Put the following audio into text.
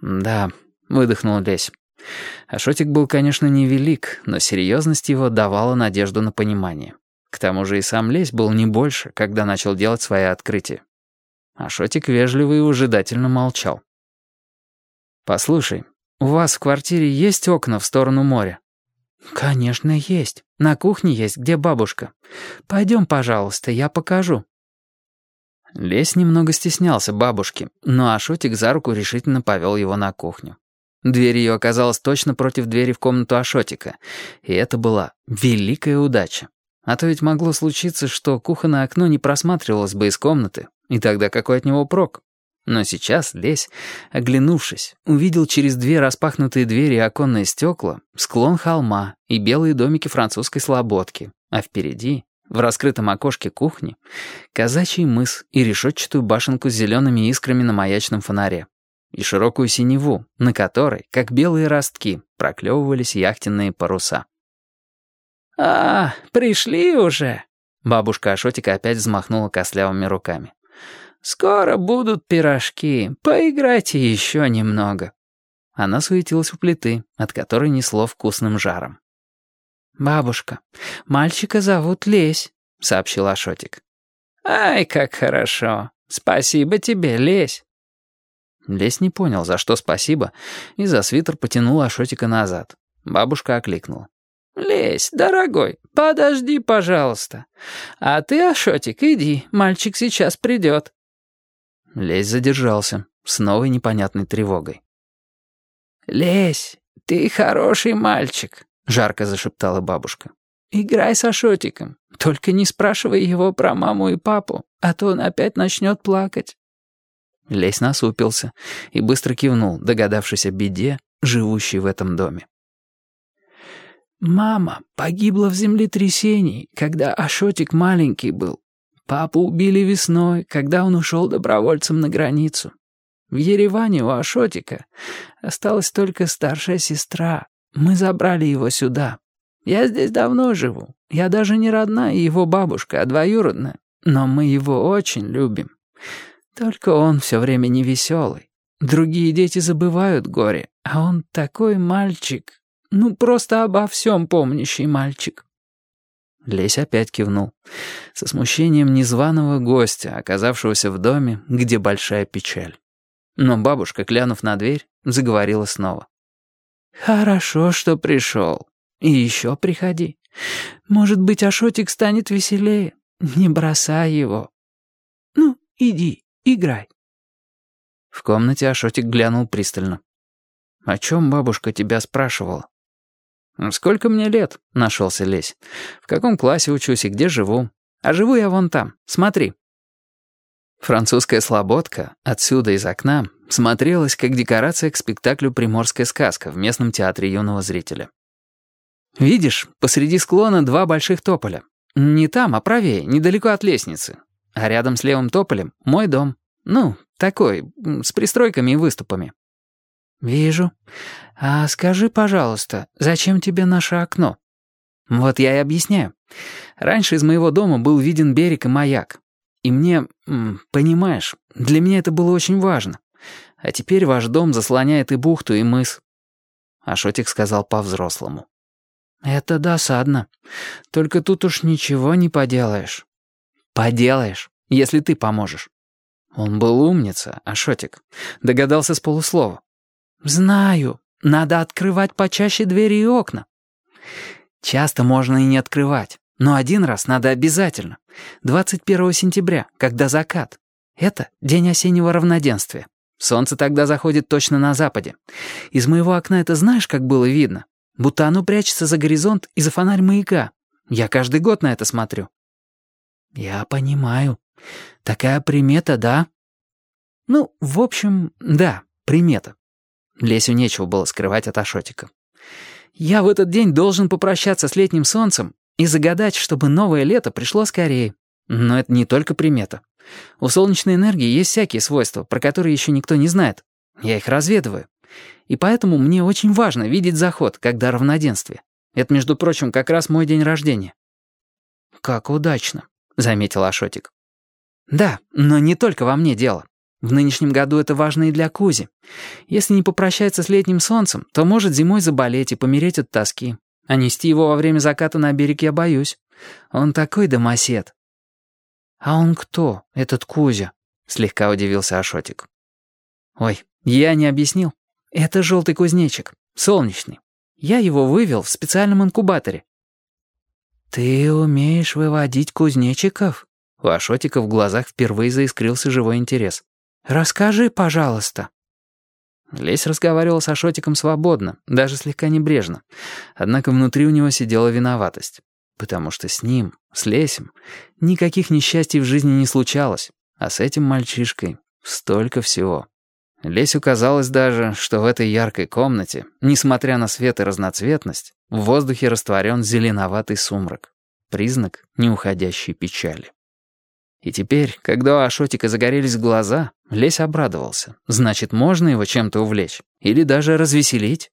«Да», — выдохнул Лесь. Ашотик был, конечно, невелик, но серьезность его давала надежду на понимание. К тому же и сам Лесь был не больше, когда начал делать свои открытия. Ашотик вежливо и ужидательно молчал. «Послушай, у вас в квартире есть окна в сторону моря?» «Конечно, есть. На кухне есть, где бабушка. Пойдем, пожалуйста, я покажу». Лесь немного стеснялся бабушки, но Ашотик за руку решительно повел его на кухню. Дверь ее оказалась точно против двери в комнату Ашотика, и это была великая удача. А то ведь могло случиться, что кухонное окно не просматривалось бы из комнаты, и тогда какой от него прок? Но сейчас Лесь, оглянувшись, увидел через две распахнутые двери и оконные стекла склон холма и белые домики французской слободки, а впереди в раскрытом окошке кухни казачий мыс и решетчатую башенку с зелеными искрами на маячном фонаре. И широкую синеву, на которой, как белые ростки, проклевывались яхтенные паруса. «А, пришли уже!» Бабушка Ашотика опять взмахнула костлявыми руками. «Скоро будут пирожки. Поиграйте еще немного». Она суетилась у плиты, от которой несло вкусным жаром. «Бабушка, мальчика зовут Лесь», — сообщил Ашотик. «Ай, как хорошо! Спасибо тебе, Лесь!» Лесь не понял, за что спасибо, и за свитер потянул Ашотика назад. Бабушка окликнула. «Лесь, дорогой, подожди, пожалуйста. А ты, Ашотик, иди, мальчик сейчас придет». Лесь задержался, с новой непонятной тревогой. «Лесь, ты хороший мальчик», жарко зашептала бабушка. «Играй с Ашотиком, только не спрашивай его про маму и папу, а то он опять начнет плакать». Лесь насупился и быстро кивнул, догадавшись о беде, живущей в этом доме. «Мама погибла в землетрясении, когда Ашотик маленький был. Папу убили весной, когда он ушел добровольцем на границу. В Ереване у Ашотика осталась только старшая сестра, мы забрали его сюда. Я здесь давно живу. Я даже не родная его бабушка, а двоюродная. Но мы его очень любим. Только он все время невеселый. Другие дети забывают горе, а он такой мальчик. Ну, просто обо всем помнящий мальчик. Лесь опять кивнул. Со смущением незваного гостя, оказавшегося в доме, где большая печаль. Но бабушка, клянув на дверь, заговорила снова. «Хорошо, что пришел. И еще приходи. Может быть, Ашотик станет веселее. Не бросай его. Ну, иди, играй». В комнате Ашотик глянул пристально. «О чем бабушка тебя спрашивала?» «Сколько мне лет?» — нашелся Лесь. «В каком классе учусь и где живу? А живу я вон там. Смотри». Французская слободка, отсюда из окна, смотрелась как декорация к спектаклю «Приморская сказка» в местном театре юного зрителя. «Видишь, посреди склона два больших тополя. Не там, а правее, недалеко от лестницы. А рядом с левым тополем — мой дом. Ну, такой, с пристройками и выступами». «Вижу. А скажи, пожалуйста, зачем тебе наше окно?» «Вот я и объясняю. Раньше из моего дома был виден берег и маяк. И мне, понимаешь, для меня это было очень важно. А теперь ваш дом заслоняет и бухту, и мыс». Ашотик сказал по-взрослому. «Это досадно. Только тут уж ничего не поделаешь». «Поделаешь, если ты поможешь». Он был умница, Ашотик. Догадался с полуслова. «Знаю. Надо открывать почаще двери и окна». «Часто можно и не открывать. Но один раз надо обязательно. 21 сентября, когда закат. Это день осеннего равноденствия. Солнце тогда заходит точно на западе. Из моего окна это знаешь, как было видно? Будто оно прячется за горизонт и за фонарь маяка. Я каждый год на это смотрю». «Я понимаю. Такая примета, да?» «Ну, в общем, да, примета». Лесю нечего было скрывать от Ашотика. «Я в этот день должен попрощаться с летним солнцем и загадать, чтобы новое лето пришло скорее. Но это не только примета. У солнечной энергии есть всякие свойства, про которые еще никто не знает. Я их разведываю. И поэтому мне очень важно видеть заход, когда равноденствие. Это, между прочим, как раз мой день рождения». «Как удачно», — заметил Ашотик. «Да, но не только во мне дело. В нынешнем году это важно и для Кузи. Если не попрощается с летним солнцем, то может зимой заболеть и помереть от тоски. А нести его во время заката на берег я боюсь. Он такой домосед». «А он кто, этот Кузя?» — слегка удивился Ашотик. «Ой, я не объяснил. Это желтый кузнечик, солнечный. Я его вывел в специальном инкубаторе». «Ты умеешь выводить кузнечиков?» У Ашотика в глазах впервые заискрился живой интерес. «Расскажи, пожалуйста». Лесь разговаривал с Ашотиком свободно, даже слегка небрежно. Однако внутри у него сидела виноватость. Потому что с ним, с Лесем, никаких несчастий в жизни не случалось. А с этим мальчишкой столько всего. Лесю казалось даже, что в этой яркой комнате, несмотря на свет и разноцветность, в воздухе растворен зеленоватый сумрак. Признак неуходящей печали. И теперь, когда у Ашотика загорелись глаза, Лесь обрадовался. Значит, можно его чем-то увлечь. Или даже развеселить.